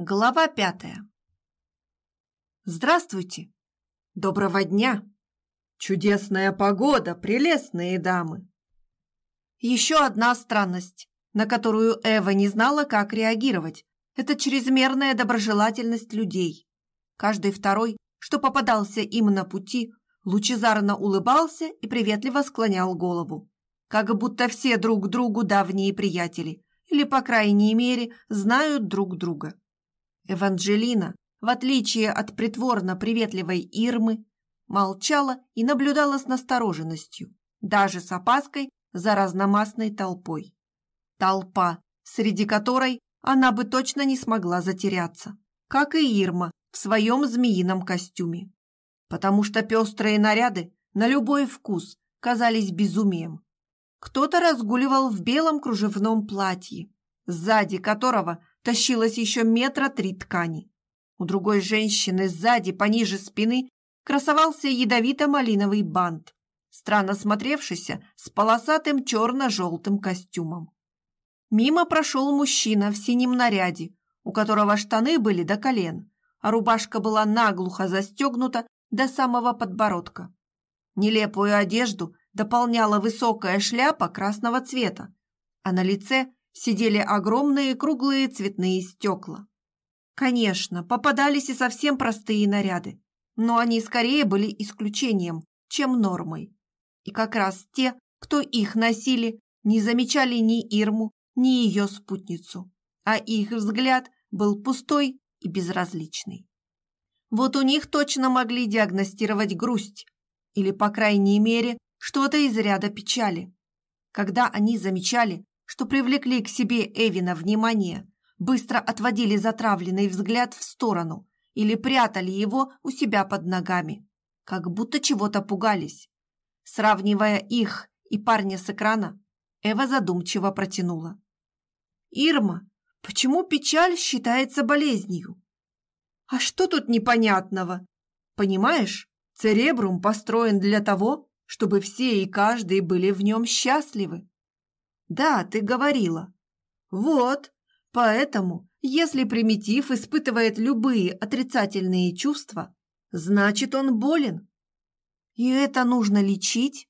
Глава пятая. Здравствуйте. Доброго дня. Чудесная погода, прелестные дамы. Еще одна странность, на которую Эва не знала, как реагировать, это чрезмерная доброжелательность людей. Каждый второй, что попадался им на пути, лучезарно улыбался и приветливо склонял голову, как будто все друг другу давние приятели или, по крайней мере, знают друг друга. Эванжелина, в отличие от притворно-приветливой Ирмы, молчала и наблюдала с настороженностью, даже с опаской за разномастной толпой. Толпа, среди которой она бы точно не смогла затеряться, как и Ирма в своем змеином костюме. Потому что пестрые наряды на любой вкус казались безумием. Кто-то разгуливал в белом кружевном платье, сзади которого тащилось еще метра три ткани. У другой женщины сзади, пониже спины, красовался ядовито-малиновый бант, странно смотревшийся с полосатым черно-желтым костюмом. Мимо прошел мужчина в синем наряде, у которого штаны были до колен, а рубашка была наглухо застегнута до самого подбородка. Нелепую одежду дополняла высокая шляпа красного цвета, а на лице сидели огромные круглые цветные стекла. Конечно, попадались и совсем простые наряды, но они скорее были исключением, чем нормой. И как раз те, кто их носили, не замечали ни Ирму, ни ее спутницу, а их взгляд был пустой и безразличный. Вот у них точно могли диагностировать грусть или, по крайней мере, что-то из ряда печали. Когда они замечали, что привлекли к себе Эвина внимание, быстро отводили затравленный взгляд в сторону или прятали его у себя под ногами, как будто чего-то пугались. Сравнивая их и парня с экрана, Эва задумчиво протянула. «Ирма, почему печаль считается болезнью?» «А что тут непонятного? Понимаешь, церебрум построен для того, чтобы все и каждый были в нем счастливы. Да, ты говорила. Вот, поэтому, если примитив испытывает любые отрицательные чувства, значит он болен. И это нужно лечить?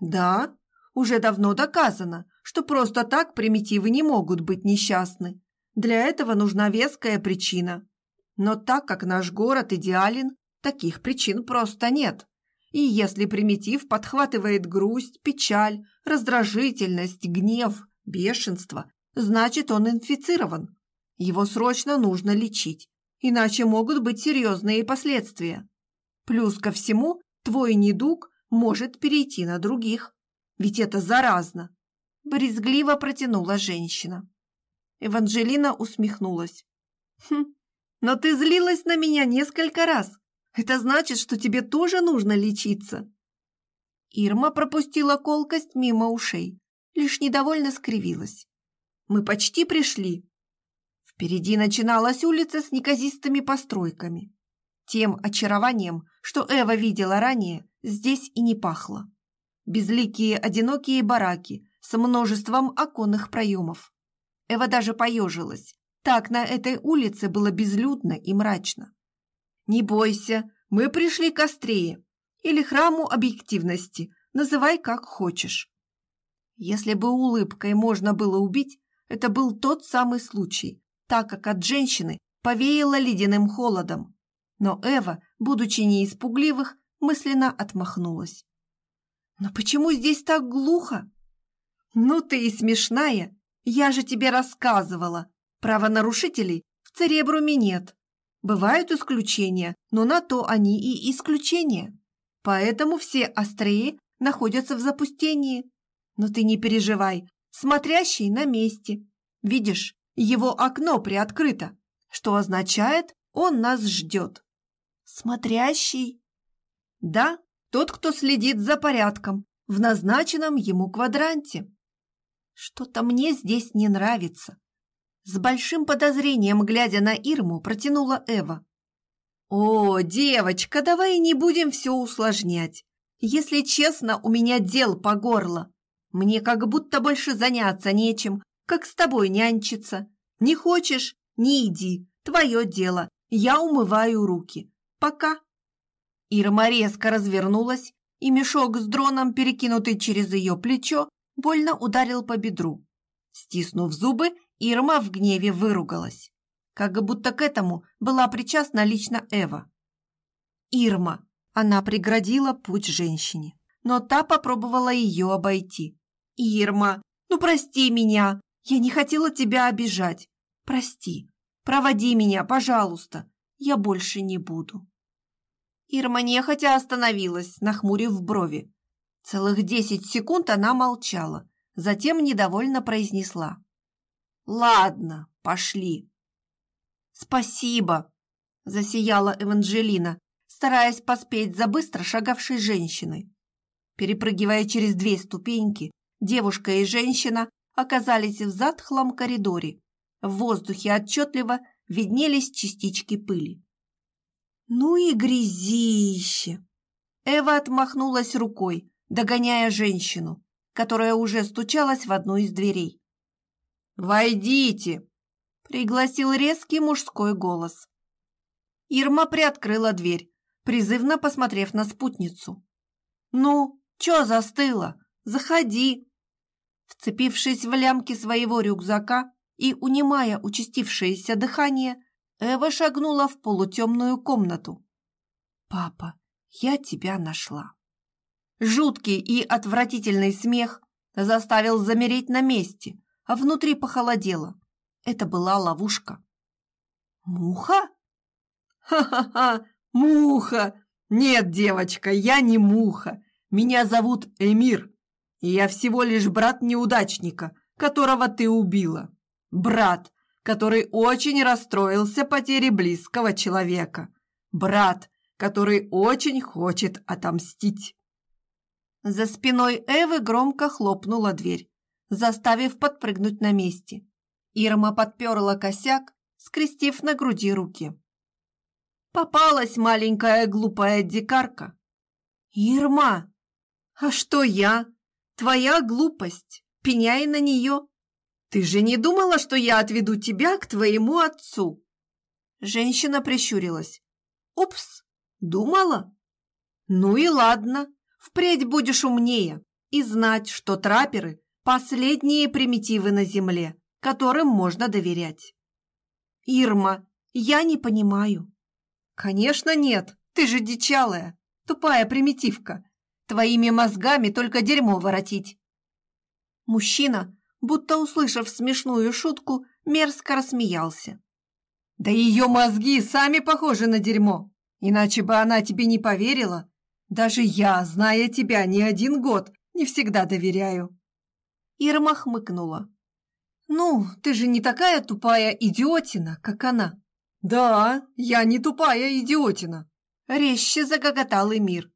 Да, уже давно доказано, что просто так примитивы не могут быть несчастны. Для этого нужна веская причина. Но так как наш город идеален, таких причин просто нет. И если примитив подхватывает грусть, печаль, раздражительность, гнев, бешенство, значит он инфицирован. Его срочно нужно лечить, иначе могут быть серьезные последствия. Плюс ко всему, твой недуг может перейти на других. Ведь это заразно. Брезгливо протянула женщина. Эванжелина усмехнулась. «Хм, но ты злилась на меня несколько раз. Это значит, что тебе тоже нужно лечиться. Ирма пропустила колкость мимо ушей, лишь недовольно скривилась. Мы почти пришли. Впереди начиналась улица с неказистыми постройками. Тем очарованием, что Эва видела ранее, здесь и не пахло. Безликие одинокие бараки с множеством оконных проемов. Эва даже поежилась. Так на этой улице было безлюдно и мрачно. Не бойся, мы пришли к острее или храму объективности, называй как хочешь. Если бы улыбкой можно было убить, это был тот самый случай, так как от женщины повеяло ледяным холодом. Но Эва, будучи не испугливых, мысленно отмахнулась. «Но почему здесь так глухо?» «Ну ты и смешная! Я же тебе рассказывала! Правонарушителей в Церебруме нет. Бывают исключения, но на то они и исключения. Поэтому все острые находятся в запустении. Но ты не переживай, смотрящий на месте. Видишь, его окно приоткрыто, что означает, он нас ждет. Смотрящий? Да, тот, кто следит за порядком в назначенном ему квадранте. Что-то мне здесь не нравится. С большим подозрением, глядя на Ирму, протянула Эва. «О, девочка, давай не будем все усложнять. Если честно, у меня дел по горло. Мне как будто больше заняться нечем, как с тобой нянчиться. Не хочешь – не иди, Твое дело. Я умываю руки. Пока. Ирма резко развернулась, и мешок с дроном, перекинутый через ее плечо, больно ударил по бедру. Стиснув зубы, Ирма в гневе выругалась. Как будто к этому была причастна лично Эва. Ирма. Она преградила путь женщине, но та попробовала ее обойти. «Ирма, ну прости меня, я не хотела тебя обижать. Прости, проводи меня, пожалуйста, я больше не буду». Ирма нехотя остановилась, нахмурив брови. Целых десять секунд она молчала, затем недовольно произнесла. «Ладно, пошли». «Спасибо», – засияла Эванжелина, стараясь поспеть за быстро шагавшей женщиной. Перепрыгивая через две ступеньки, девушка и женщина оказались в затхлом коридоре. В воздухе отчетливо виднелись частички пыли. «Ну и грязище!» Эва отмахнулась рукой, догоняя женщину, которая уже стучалась в одну из дверей. «Войдите!» – пригласил резкий мужской голос. Ирма приоткрыла дверь, призывно посмотрев на спутницу. «Ну, чё застыла? Заходи!» Вцепившись в лямки своего рюкзака и унимая участившееся дыхание, Эва шагнула в полутемную комнату. «Папа, я тебя нашла». Жуткий и отвратительный смех заставил замереть на месте, а внутри похолодело. Это была ловушка. «Муха?» «Ха-ха-ха! Муха! Нет, девочка, я не муха. Меня зовут Эмир, и я всего лишь брат неудачника, которого ты убила. Брат, который очень расстроился потере близкого человека. Брат, который очень хочет отомстить. За спиной Эвы громко хлопнула дверь, заставив подпрыгнуть на месте. Ирма подперла косяк, скрестив на груди руки. Попалась маленькая глупая дикарка. Ирма! А что я? Твоя глупость. Пеняй на нее. «Ты же не думала, что я отведу тебя к твоему отцу?» Женщина прищурилась. «Упс, думала? Ну и ладно, впредь будешь умнее и знать, что трапперы – последние примитивы на земле, которым можно доверять». «Ирма, я не понимаю». «Конечно нет, ты же дичалая, тупая примитивка. Твоими мозгами только дерьмо воротить». Мужчина будто услышав смешную шутку, мерзко рассмеялся. «Да ее мозги сами похожи на дерьмо, иначе бы она тебе не поверила. Даже я, зная тебя не один год, не всегда доверяю». Ирма хмыкнула. «Ну, ты же не такая тупая идиотина, как она». «Да, я не тупая идиотина», — резче загоготал Эмир.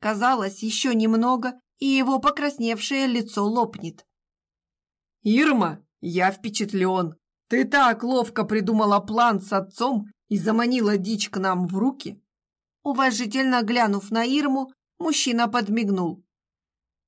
Казалось, еще немного, и его покрасневшее лицо лопнет. «Ирма, я впечатлен. Ты так ловко придумала план с отцом и заманила дичь к нам в руки». Уважительно глянув на Ирму, мужчина подмигнул.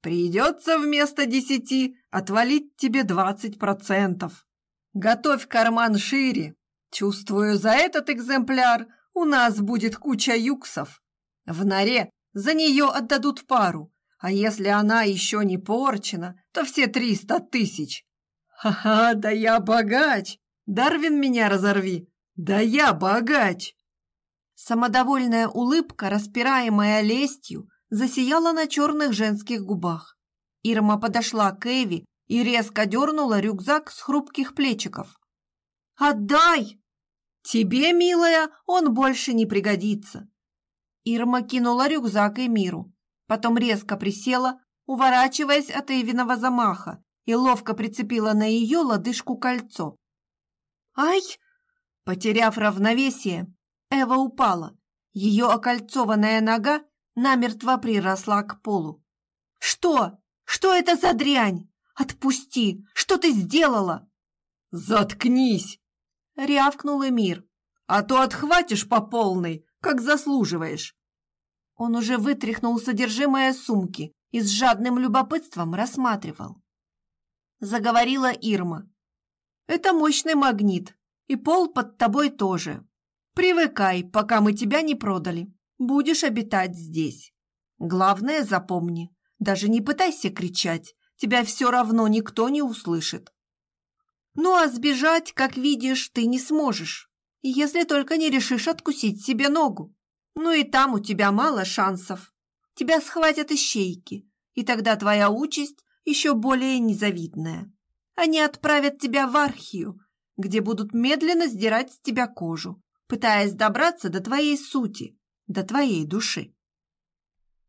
«Придется вместо десяти отвалить тебе двадцать процентов. Готовь карман шире. Чувствую, за этот экземпляр у нас будет куча юксов. В норе за нее отдадут пару, а если она еще не порчена, то все триста тысяч. Ха-ха, да я богач! Дарвин меня разорви! Да я богач!» Самодовольная улыбка, распираемая лестью, засияла на черных женских губах. Ирма подошла к Эви и резко дернула рюкзак с хрупких плечиков. «Отдай! Тебе, милая, он больше не пригодится!» Ирма кинула рюкзак Эмиру, потом резко присела, уворачиваясь от Эвиного замаха, и ловко прицепила на ее лодыжку кольцо. «Ай!» Потеряв равновесие, Эва упала. Ее окольцованная нога намертво приросла к полу. «Что? Что это за дрянь? Отпусти! Что ты сделала?» «Заткнись!» — рявкнул Эмир. «А то отхватишь по полной, как заслуживаешь!» Он уже вытряхнул содержимое сумки и с жадным любопытством рассматривал заговорила Ирма. Это мощный магнит. И пол под тобой тоже. Привыкай, пока мы тебя не продали. Будешь обитать здесь. Главное запомни, даже не пытайся кричать, тебя все равно никто не услышит. Ну а сбежать, как видишь, ты не сможешь, если только не решишь откусить себе ногу. Ну и там у тебя мало шансов. Тебя схватят ищейки, и тогда твоя участь еще более незавидная. Они отправят тебя в архию, где будут медленно сдирать с тебя кожу, пытаясь добраться до твоей сути, до твоей души.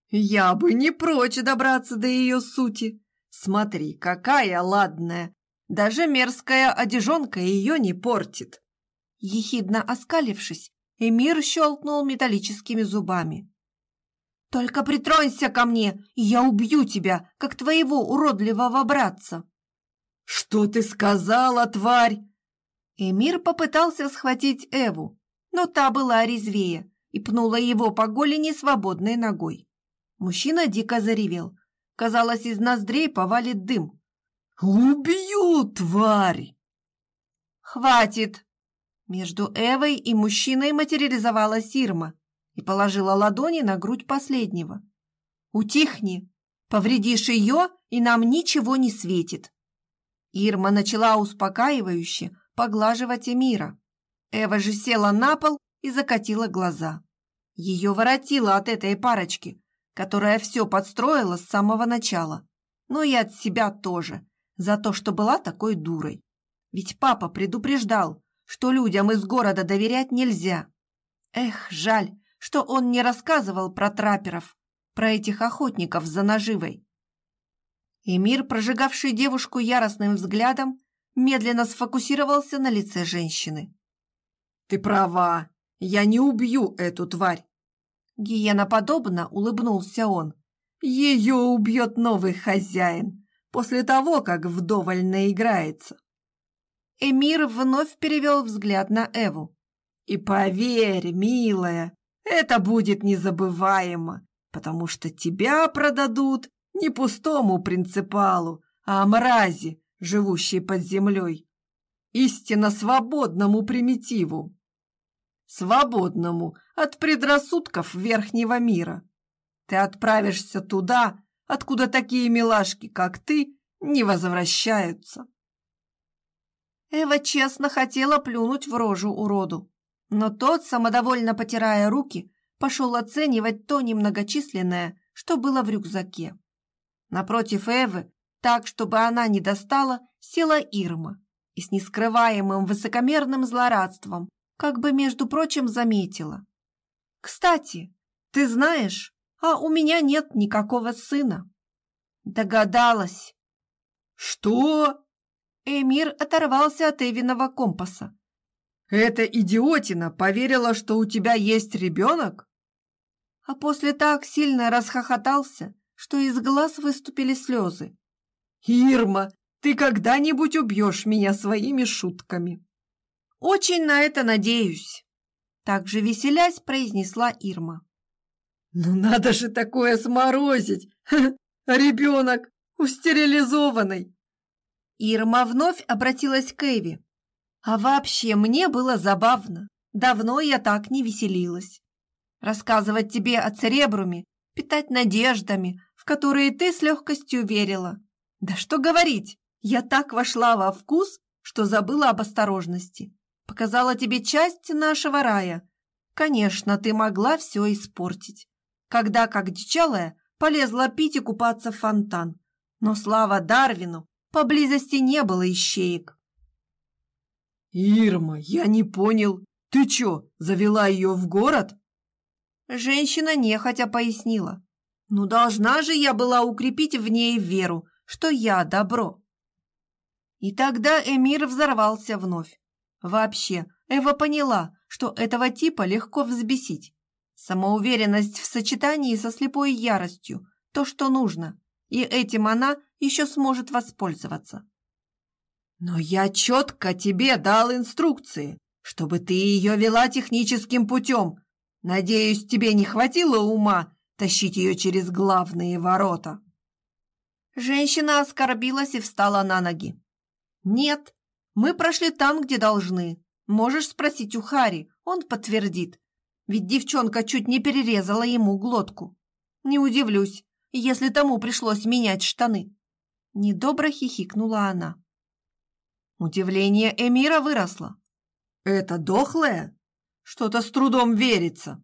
Я бы не прочь добраться до ее сути. Смотри, какая ладная. Даже мерзкая одежонка ее не портит. Ехидно оскалившись, Эмир щелкнул металлическими зубами. «Только притронься ко мне, и я убью тебя, как твоего уродливого братца!» «Что ты сказала, тварь?» Эмир попытался схватить Эву, но та была резвее и пнула его по голени свободной ногой. Мужчина дико заревел. Казалось, из ноздрей повалит дым. «Убью, тварь!» «Хватит!» Между Эвой и мужчиной материализовалась Ирма и положила ладони на грудь последнего. «Утихни! Повредишь ее, и нам ничего не светит!» Ирма начала успокаивающе поглаживать Эмира. Эва же села на пол и закатила глаза. Ее воротило от этой парочки, которая все подстроила с самого начала. Ну и от себя тоже, за то, что была такой дурой. Ведь папа предупреждал, что людям из города доверять нельзя. Эх, жаль, что он не рассказывал про трапперов, про этих охотников за наживой. Эмир, прожигавший девушку яростным взглядом, медленно сфокусировался на лице женщины. «Ты права, я не убью эту тварь!» Гиеноподобно улыбнулся он. «Ее убьет новый хозяин после того, как вдоволь наиграется!» Эмир вновь перевел взгляд на Эву. «И поверь, милая, это будет незабываемо, потому что тебя продадут не пустому принципалу, а мрази, живущей под землей, истинно свободному примитиву, свободному от предрассудков верхнего мира. Ты отправишься туда, откуда такие милашки, как ты, не возвращаются. Эва честно хотела плюнуть в рожу уроду, но тот, самодовольно потирая руки, пошел оценивать то немногочисленное, что было в рюкзаке. Напротив Эвы, так, чтобы она не достала, села Ирма и с нескрываемым высокомерным злорадством, как бы, между прочим, заметила. «Кстати, ты знаешь, а у меня нет никакого сына». Догадалась. «Что?» Эмир оторвался от Эвиного компаса. «Эта идиотина поверила, что у тебя есть ребенок?» А после так сильно расхохотался, что из глаз выступили слезы. «Ирма, ты когда-нибудь убьешь меня своими шутками?» «Очень на это надеюсь», — также веселясь произнесла Ирма. «Ну надо же такое сморозить! Ребенок устерилизованный!» Ирма вновь обратилась к Эви. «А вообще мне было забавно. Давно я так не веселилась. Рассказывать тебе о церебруме, питать надеждами, в которые ты с легкостью верила. Да что говорить, я так вошла во вкус, что забыла об осторожности. Показала тебе часть нашего рая. Конечно, ты могла все испортить. Когда, как дичалая, полезла пить и купаться в фонтан. Но слава Дарвину, поблизости не было ищеек. «Ирма, я не понял. Ты чё, завела ее в город?» Женщина нехотя пояснила. «Ну, должна же я была укрепить в ней веру, что я добро». И тогда Эмир взорвался вновь. Вообще, Эва поняла, что этого типа легко взбесить. Самоуверенность в сочетании со слепой яростью – то, что нужно, и этим она еще сможет воспользоваться. «Но я четко тебе дал инструкции, чтобы ты ее вела техническим путем. Надеюсь, тебе не хватило ума тащить ее через главные ворота». Женщина оскорбилась и встала на ноги. «Нет, мы прошли там, где должны, Можешь спросить у Хари, он подтвердит. Ведь девчонка чуть не перерезала ему глотку. Не удивлюсь, если тому пришлось менять штаны. Недобро хихикнула она. Удивление Эмира выросло. «Это дохлое? Что-то с трудом верится».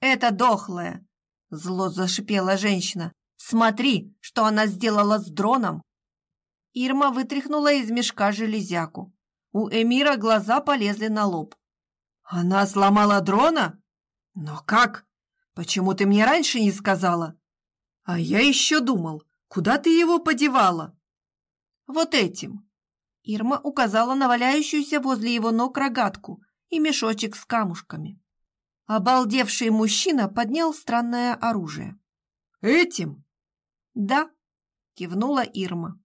«Это дохлое!» Зло зашипела женщина. «Смотри, что она сделала с дроном!» Ирма вытряхнула из мешка железяку. У Эмира глаза полезли на лоб. «Она сломала дрона? Но как? Почему ты мне раньше не сказала?» «А я еще думал, куда ты его подевала?» «Вот этим». Ирма указала на валяющуюся возле его ног рогатку и мешочек с камушками. Обалдевший мужчина поднял странное оружие. «Этим?» «Да», — кивнула Ирма.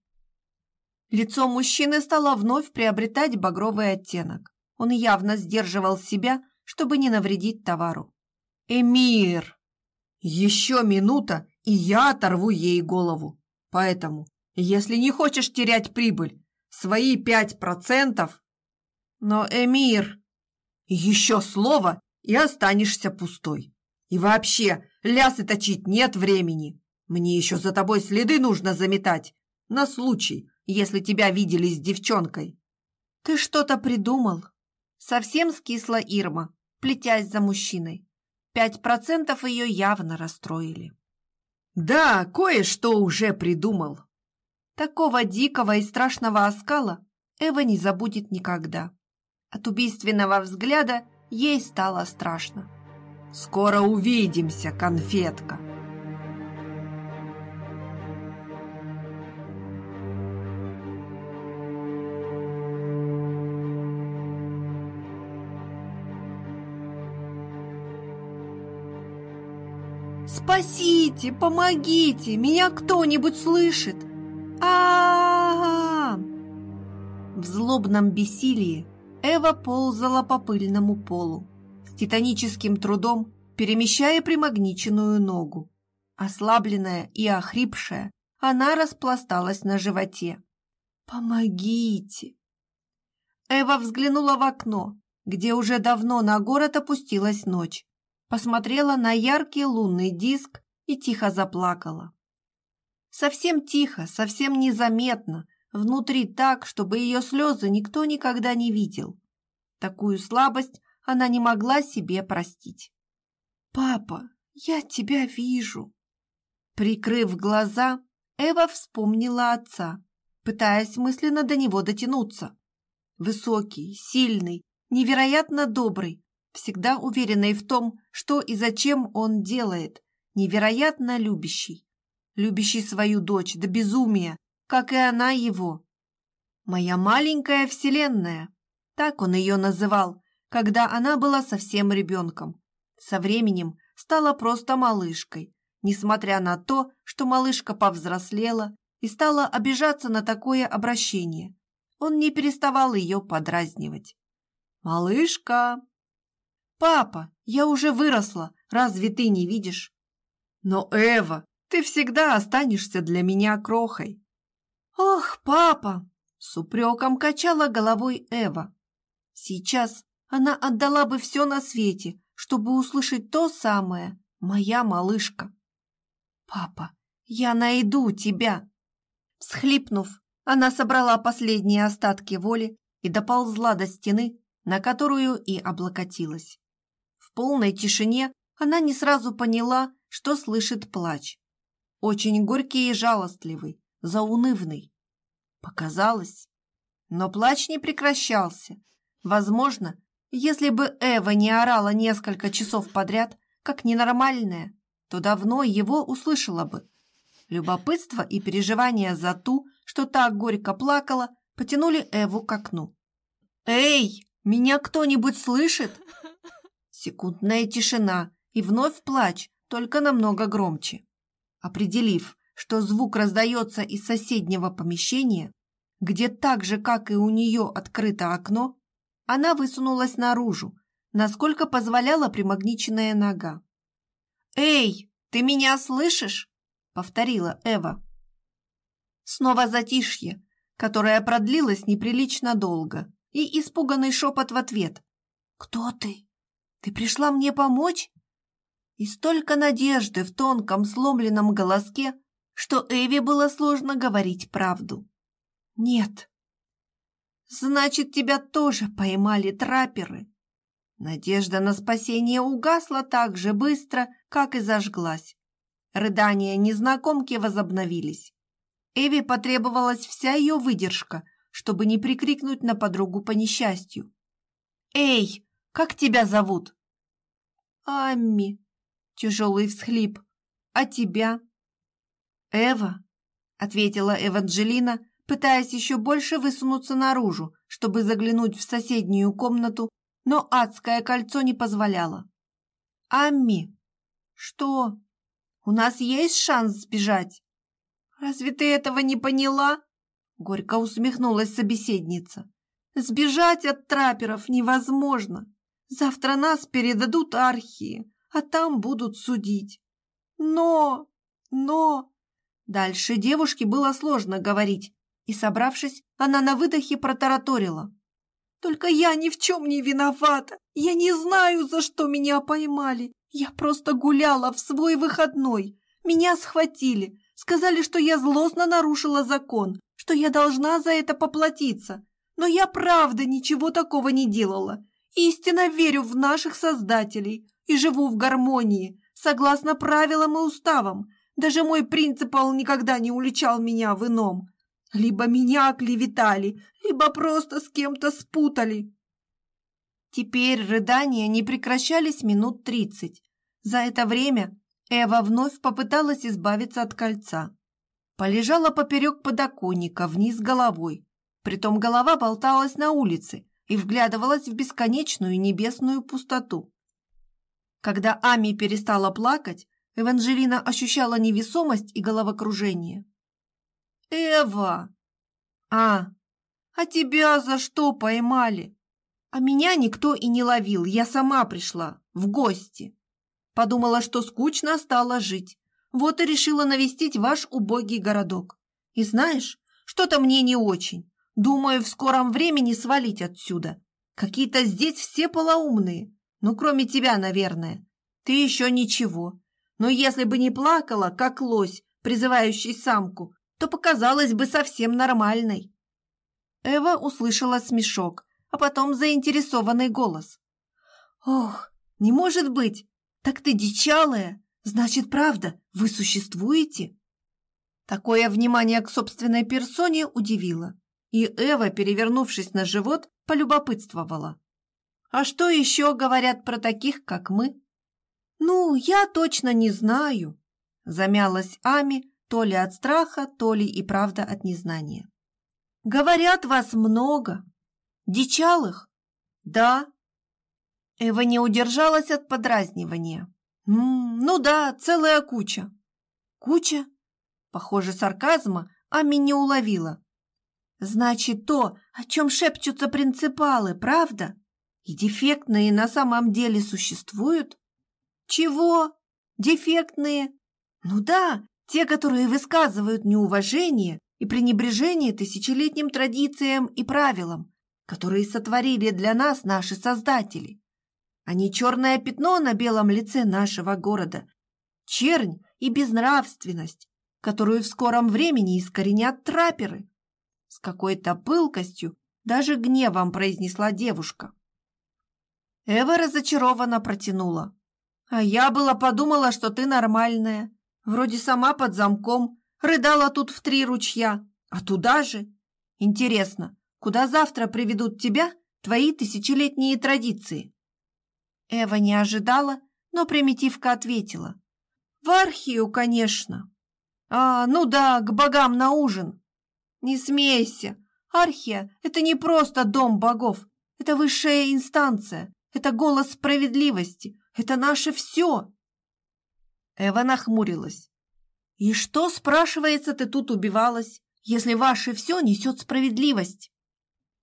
Лицо мужчины стало вновь приобретать багровый оттенок. Он явно сдерживал себя, чтобы не навредить товару. «Эмир! Еще минута, и я оторву ей голову. Поэтому, если не хочешь терять прибыль, свои пять процентов...» «Но, Эмир...» «Еще слово, и останешься пустой. И вообще, лясы точить нет времени. Мне еще за тобой следы нужно заметать, на случай, если тебя видели с девчонкой. Ты что-то придумал? Совсем скисла Ирма, плетясь за мужчиной. Пять процентов ее явно расстроили. Да, кое-что уже придумал. Такого дикого и страшного оскала Эва не забудет никогда. От убийственного взгляда ей стало страшно. «Скоро увидимся, конфетка!» «Спасите! Помогите! Меня кто-нибудь слышит!» а, -а, -а, В злобном бессилии Эва ползала по пыльному полу, с титаническим трудом перемещая примагниченную ногу. Ослабленная и охрипшая, она распласталась на животе. «Помогите!» Эва взглянула в окно, где уже давно на город опустилась ночь посмотрела на яркий лунный диск и тихо заплакала. Совсем тихо, совсем незаметно, внутри так, чтобы ее слезы никто никогда не видел. Такую слабость она не могла себе простить. «Папа, я тебя вижу!» Прикрыв глаза, Эва вспомнила отца, пытаясь мысленно до него дотянуться. Высокий, сильный, невероятно добрый, всегда уверенный в том, что и зачем он делает, невероятно любящий, любящий свою дочь до безумия, как и она его. «Моя маленькая вселенная», так он ее называл, когда она была совсем ребенком. Со временем стала просто малышкой, несмотря на то, что малышка повзрослела и стала обижаться на такое обращение. Он не переставал ее подразнивать. «Малышка, «Папа, я уже выросла, разве ты не видишь?» «Но, Эва, ты всегда останешься для меня крохой». «Ох, папа!» — с упреком качала головой Эва. Сейчас она отдала бы все на свете, чтобы услышать то самое, моя малышка. «Папа, я найду тебя!» Схлипнув, она собрала последние остатки воли и доползла до стены, на которую и облокотилась полной тишине она не сразу поняла, что слышит плач. Очень горький и жалостливый, заунывный. Показалось. Но плач не прекращался. Возможно, если бы Эва не орала несколько часов подряд, как ненормальная, то давно его услышала бы. Любопытство и переживания за ту, что так горько плакала, потянули Эву к окну. «Эй, меня кто-нибудь слышит?» Секундная тишина и вновь плач, только намного громче. Определив, что звук раздается из соседнего помещения, где так же, как и у нее открыто окно, она высунулась наружу, насколько позволяла примагниченная нога. «Эй, ты меня слышишь?» — повторила Эва. Снова затишье, которое продлилось неприлично долго, и испуганный шепот в ответ. «Кто ты? Ты пришла мне помочь?» И столько надежды в тонком сломленном голоске, что Эви было сложно говорить правду. «Нет». «Значит, тебя тоже поймали трапперы?» Надежда на спасение угасла так же быстро, как и зажглась. Рыдания незнакомки возобновились. Эви потребовалась вся ее выдержка, чтобы не прикрикнуть на подругу по несчастью. «Эй, как тебя зовут?» «Амми», — тяжелый всхлип. «А тебя?» «Эва», — ответила Эванджелина, пытаясь еще больше высунуться наружу, чтобы заглянуть в соседнюю комнату, но адское кольцо не позволяло. «Амми!» «Что? У нас есть шанс сбежать?» «Разве ты этого не поняла?» Горько усмехнулась собеседница. «Сбежать от траперов невозможно. Завтра нас передадут архии, а там будут судить. Но, но...» Дальше девушке было сложно говорить, и, собравшись, она на выдохе протараторила. «Только я ни в чем не виновата. Я не знаю, за что меня поймали. Я просто гуляла в свой выходной. Меня схватили. Сказали, что я злостно нарушила закон, что я должна за это поплатиться. Но я правда ничего такого не делала. Истинно верю в наших создателей и живу в гармонии, согласно правилам и уставам. Даже мой принципал никогда не уличал меня в ином. Либо меня оклеветали, либо просто с кем-то спутали. Теперь рыдания не прекращались минут тридцать. За это время Эва вновь попыталась избавиться от кольца. Полежала поперек подоконника, вниз головой. Притом голова болталась на улице и вглядывалась в бесконечную небесную пустоту. Когда Ами перестала плакать, Эванжелина ощущала невесомость и головокружение. «Эва!» «А, а тебя за что поймали?» «А меня никто и не ловил, я сама пришла, в гости. Подумала, что скучно стало жить. Вот и решила навестить ваш убогий городок. И знаешь, что-то мне не очень. Думаю, в скором времени свалить отсюда. Какие-то здесь все полоумные. Ну, кроме тебя, наверное. Ты еще ничего. Но если бы не плакала, как лось, призывающий самку, то показалась бы совсем нормальной. Эва услышала смешок, а потом заинтересованный голос. «Ох, не может быть! Так ты дичалая! Значит, правда, вы существуете?» Такое внимание к собственной персоне удивило, и Эва, перевернувшись на живот, полюбопытствовала. «А что еще говорят про таких, как мы?» «Ну, я точно не знаю», — замялась Ами, то ли от страха, то ли и правда от незнания. «Говорят, вас много. Дичалых?» «Да». Эва не удержалась от подразнивания. М -м, ну да, целая куча. Куча? Похоже, сарказма Ами не уловила. Значит, то, о чем шепчутся принципалы, правда? И дефектные на самом деле существуют? Чего? Дефектные? Ну да, те, которые высказывают неуважение и пренебрежение тысячелетним традициям и правилам, которые сотворили для нас наши создатели а не черное пятно на белом лице нашего города, чернь и безнравственность, которую в скором времени искоренят траперы. С какой-то пылкостью, даже гневом произнесла девушка. Эва разочарованно протянула. «А я была подумала, что ты нормальная. Вроде сама под замком, рыдала тут в три ручья, а туда же. Интересно, куда завтра приведут тебя твои тысячелетние традиции?» Эва не ожидала, но примитивка ответила. «В архию, конечно». «А, ну да, к богам на ужин». «Не смейся. Архия — это не просто дом богов. Это высшая инстанция. Это голос справедливости. Это наше все». Эва нахмурилась. «И что, спрашивается, ты тут убивалась, если ваше все несет справедливость?»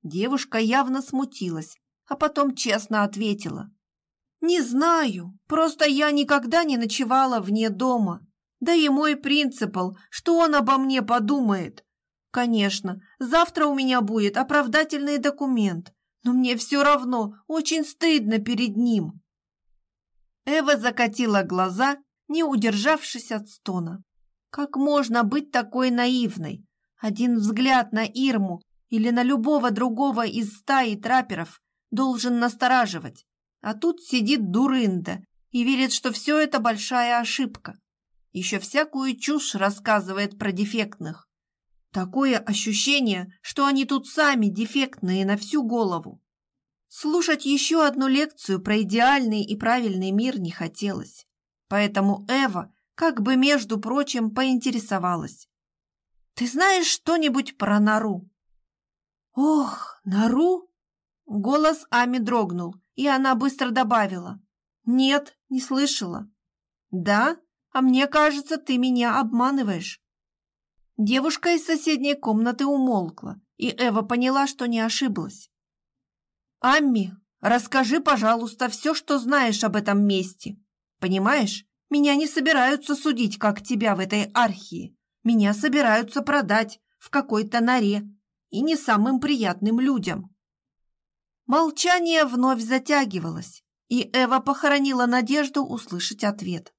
Девушка явно смутилась, а потом честно ответила. «Не знаю, просто я никогда не ночевала вне дома. Да и мой принципал, что он обо мне подумает. Конечно, завтра у меня будет оправдательный документ, но мне все равно очень стыдно перед ним. Эва закатила глаза, не удержавшись от стона. Как можно быть такой наивной? Один взгляд на Ирму или на любого другого из стаи траперов должен настораживать. А тут сидит дурында и верит, что все это большая ошибка. Еще всякую чушь рассказывает про дефектных. Такое ощущение, что они тут сами дефектные на всю голову. Слушать еще одну лекцию про идеальный и правильный мир не хотелось. Поэтому Эва как бы, между прочим, поинтересовалась. «Ты знаешь что-нибудь про нору?» «Ох, нору?» Голос Ами дрогнул, и она быстро добавила. «Нет, не слышала». «Да? А мне кажется, ты меня обманываешь». Девушка из соседней комнаты умолкла, и Эва поняла, что не ошиблась. «Амми, расскажи, пожалуйста, все, что знаешь об этом месте. Понимаешь, меня не собираются судить, как тебя в этой архии. Меня собираются продать в какой-то норе и не самым приятным людям». Молчание вновь затягивалось, и Эва похоронила надежду услышать ответ.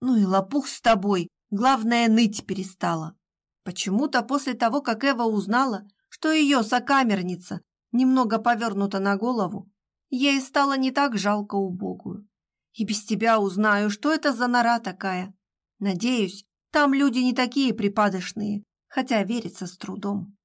«Ну и лопух с тобой, главное, ныть перестала». Почему-то после того, как Эва узнала, что ее сокамерница немного повернута на голову, ей стало не так жалко убогую. И без тебя узнаю, что это за нора такая. Надеюсь, там люди не такие припадочные, хотя верится с трудом.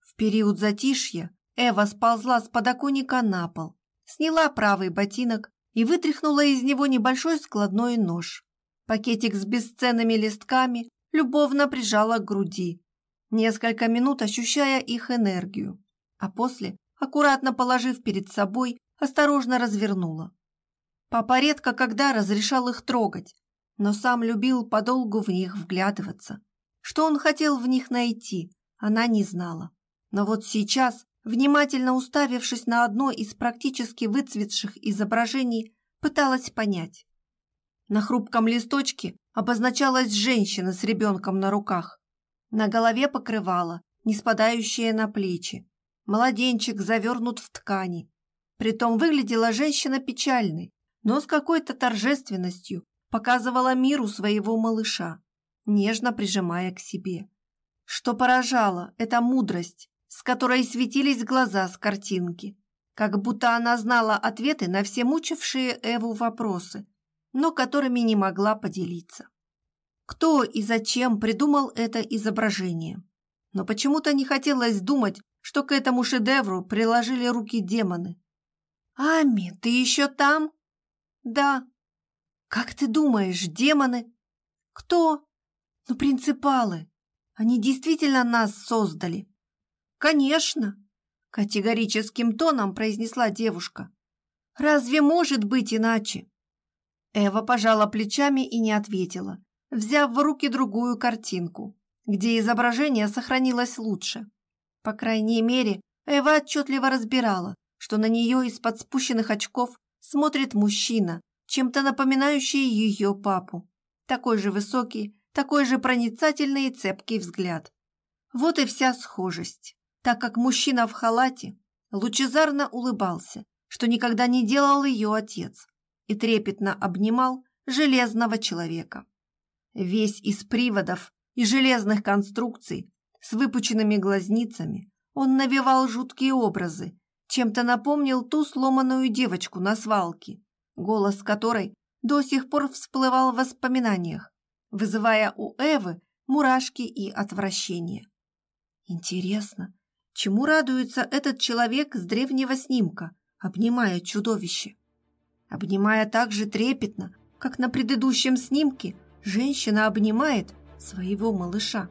В период затишья Эва сползла с подоконника на пол, сняла правый ботинок и вытряхнула из него небольшой складной нож. Пакетик с бесценными листками любовно прижала к груди, несколько минут ощущая их энергию, а после, аккуратно положив перед собой, осторожно развернула. Папа редко когда разрешал их трогать, но сам любил подолгу в них вглядываться. Что он хотел в них найти, она не знала. Но вот сейчас, внимательно уставившись на одно из практически выцветших изображений, пыталась понять. На хрупком листочке обозначалась женщина с ребенком на руках. На голове покрывало, не спадающее на плечи. Младенчик завернут в ткани. Притом выглядела женщина печальной, но с какой-то торжественностью показывала миру своего малыша, нежно прижимая к себе. Что поражало, это мудрость, с которой светились глаза с картинки, как будто она знала ответы на все мучившие Эву вопросы, но которыми не могла поделиться. Кто и зачем придумал это изображение? Но почему-то не хотелось думать, что к этому шедевру приложили руки демоны. «Ами, ты еще там?» «Да». «Как ты думаешь, демоны?» «Кто?» «Ну, принципалы. Они действительно нас создали». «Конечно», — категорическим тоном произнесла девушка. «Разве может быть иначе?» Эва пожала плечами и не ответила, взяв в руки другую картинку, где изображение сохранилось лучше. По крайней мере, Эва отчетливо разбирала, что на нее из-под спущенных очков смотрит мужчина, чем-то напоминающий ее папу. Такой же высокий, такой же проницательный и цепкий взгляд. Вот и вся схожесть, так как мужчина в халате лучезарно улыбался, что никогда не делал ее отец, и трепетно обнимал железного человека. Весь из приводов и железных конструкций с выпученными глазницами он навевал жуткие образы, чем-то напомнил ту сломанную девочку на свалке, голос которой до сих пор всплывал в воспоминаниях, вызывая у Эвы мурашки и отвращение. Интересно, чему радуется этот человек с древнего снимка, обнимая чудовище? Обнимая так же трепетно, как на предыдущем снимке, женщина обнимает своего малыша.